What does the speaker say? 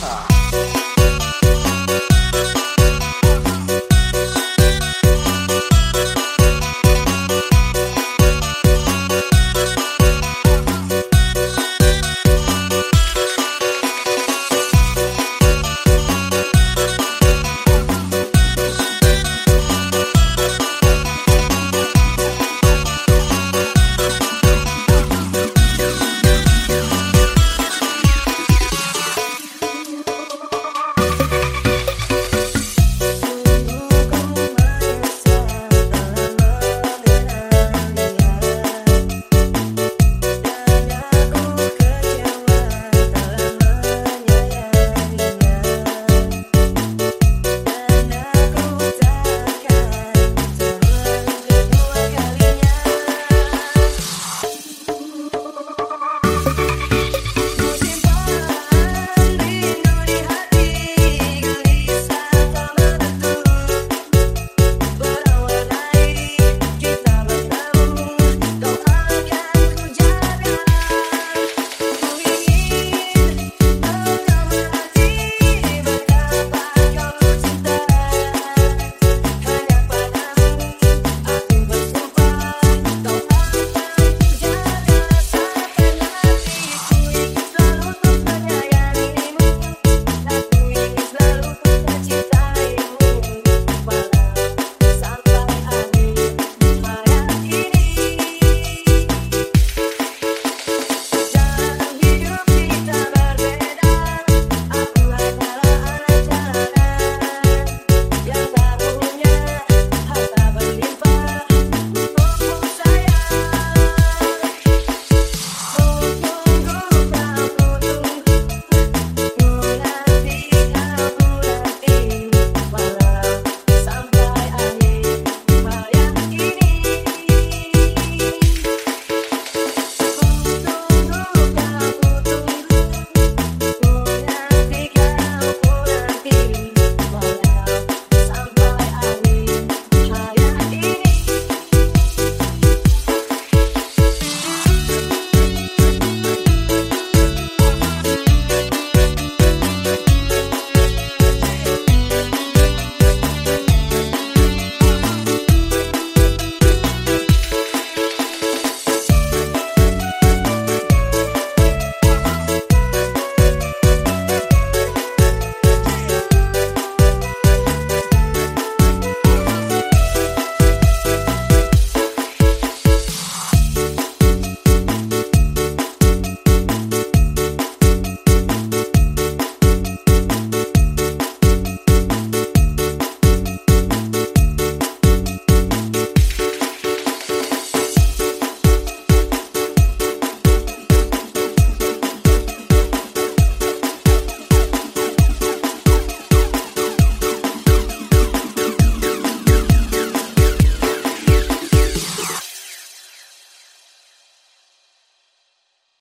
좋다.